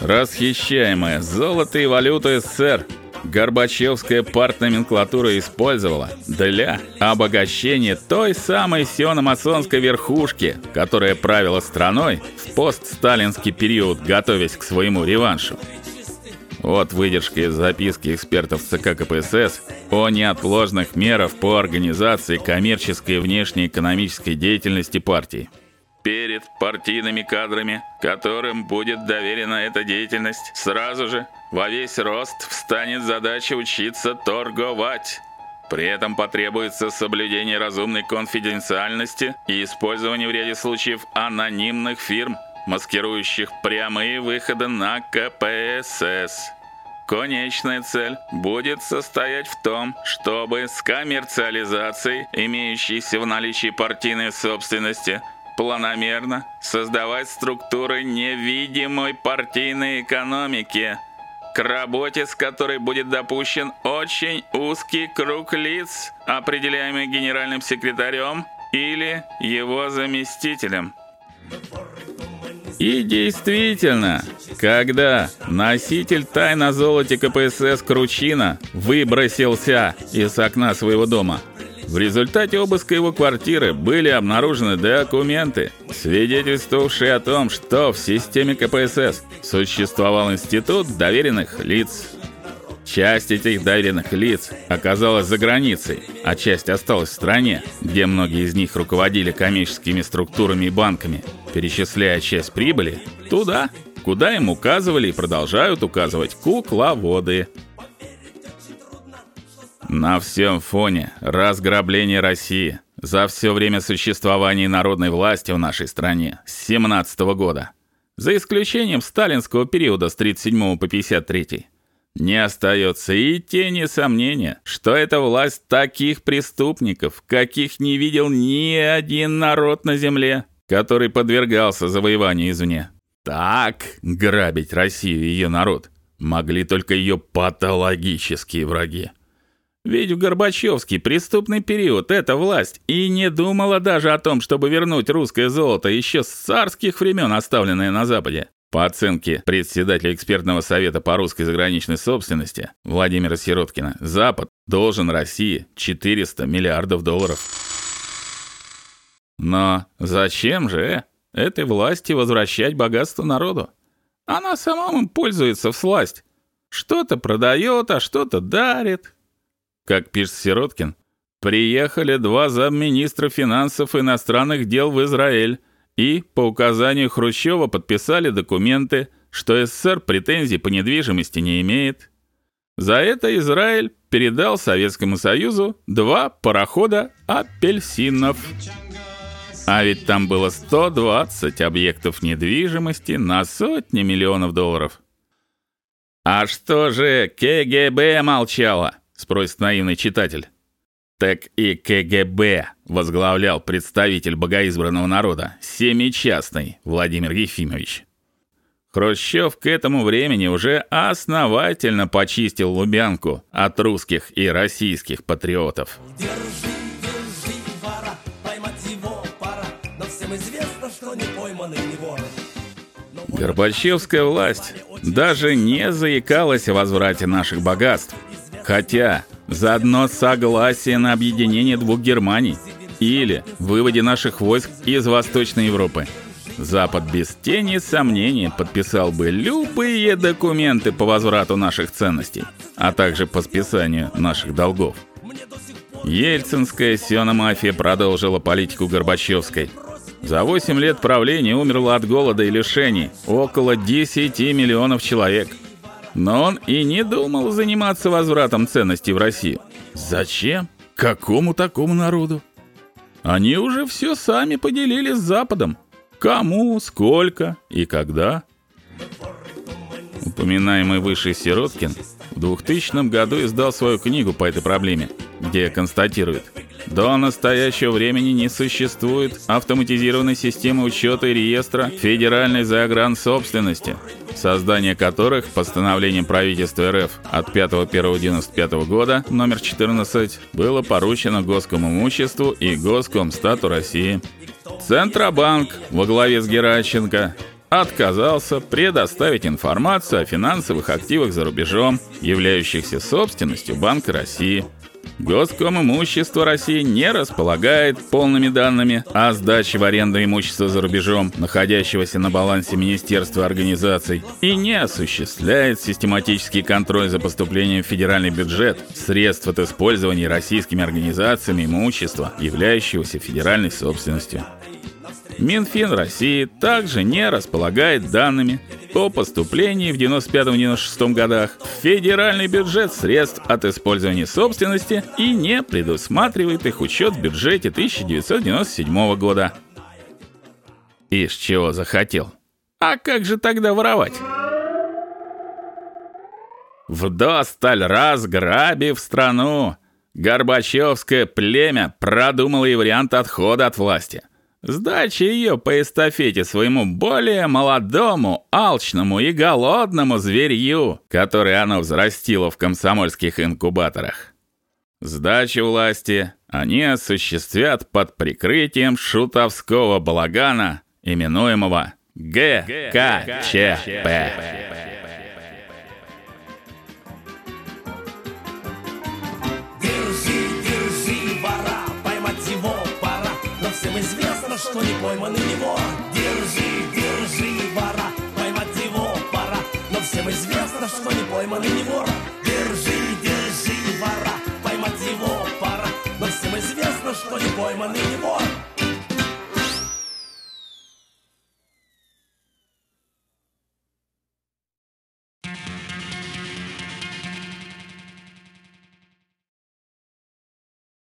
Расхищаемое золото и валюту СССР Горбачевская партноменклатура использовала для обогащения той самой сиономасонской верхушки, которая правила страной в постсталинский период, готовясь к своему реваншу. Вот выдержка из записки экспертов ЦК КПСС о неотложных мерах по организации коммерческой и внешнеэкономической деятельности партии. Перед партийными кадрами, которым будет доверена эта деятельность, сразу же во весь рост встанет задача учиться торговать. При этом потребуется соблюдение разумной конфиденциальности и использование в ряде случаев анонимных фирм, маскирующих прямые выходы на КПСС. Конечная цель будет состоять в том, чтобы с коммерциализацией имеющейся в наличии партийной собственности планомерно создавать структуры невидимой партийной экономики, к работе с которой будет допущен очень узкий круг лиц, определяемый генеральным секретарем или его заместителем. И действительно, когда носитель тайн о золоте КПСС Кручина выбросился из окна своего дома, в результате обыска его квартиры были обнаружены документы, свидетельствовавшие о том, что в системе КПСС существовал институт доверенных лиц. Часть этих доверенных лиц оказалась за границей, а часть осталась в стране, где многие из них руководили коммерческими структурами и банками, перечисляя часть прибыли туда, куда им указывали и продолжают указывать кукловоды. На всем фоне разграбления России за все время существования народной власти в нашей стране с 17 года, за исключением сталинского периода с 37 по 53, не остается и тени сомнения, что это власть таких преступников, каких не видел ни один народ на земле, который подвергался завоеванию извне. Так грабить Россию и ее народ могли только ее патологические враги. Ведь в Горбачевский преступный период эта власть и не думала даже о том, чтобы вернуть русское золото еще с царских времен, оставленное на западе. По оценке председателя экспертного совета по русской заграничной собственности Владимира Сироткина, Запад должен России 400 миллиардов долларов. Но зачем же этой власти возвращать богатство народу? Она сама им пользуется в сласть. Что-то продает, а что-то дарит. Как пишет Сироткин, приехали два замминистра финансов иностранных дел в Израиль и по указанию Хрущева подписали документы, что СССР претензий по недвижимости не имеет. За это Израиль передал Советскому Союзу два парохода апельсинов. А ведь там было 120 объектов недвижимости на сотни миллионов долларов. А что же КГБ молчало? Спросит наивный читатель. Так и КГБ возглавлял представитель богоизбранного народа, семичастный Владимир Ефимович. Хрущев к этому времени уже основательно почистил Лубянку от русских и российских патриотов. Держи, держи, вора, поймать его пора, но всем известно, что не пойманный не вор. Горбачевская власть даже не заикалась о возврате наших богатств – Хотя заодно согласие на объединение двух Германий или выводе наших войск из Восточной Европы. Запад без тени сомнений подписал бы любые документы по возврату наших ценностей, а также по списанию наших долгов. Ельцинская сиономафия продолжила политику Горбачевской. За 8 лет правления умерло от голода и лишений около 10 миллионов человек – но он и не думал заниматься возвратом ценностей в Россию. Зачем? Какому такому народу? Они уже все сами поделили с Западом. Кому, сколько и когда. Упоминаемый выше Сироткин в 2000 году издал свою книгу по этой проблеме, где констатирует: до настоящего времени не существует автоматизированной системы учета и реестра федеральной загрансобственности, создание которых постановлением правительства РФ от 5.1.95 года номер 14 было поручено Госкомимуществу и Госкомстату России. Центробанк во главе с Геращенко отказался предоставить информацию о финансовых активах за рубежом, являющихся собственностью Банка России. Госком имущество России не располагает полными данными о сдаче в аренду имущества за рубежом, находящегося на балансе министерства организаций, и не осуществляет систематический контроль за поступлением в федеральный бюджет средств от использования российскими организациями имущества, являющегося федеральной собственностью. Минфин России также не располагает данными о поступлении в 95-96 годах в федеральный бюджет средств от использования собственности и не предусматривает их учет в бюджете 1997 года. Из чего захотел? А как же тогда воровать? Вдосталь разграбив страну, Горбачевское племя продумало и вариант отхода от власти – Сдача ее по эстафете своему более молодому, алчному и голодному зверью, который оно взрастило в комсомольских инкубаторах. Сдачу власти они осуществят под прикрытием шутовского балагана, именуемого ГКЧП. Что не пойманный не вор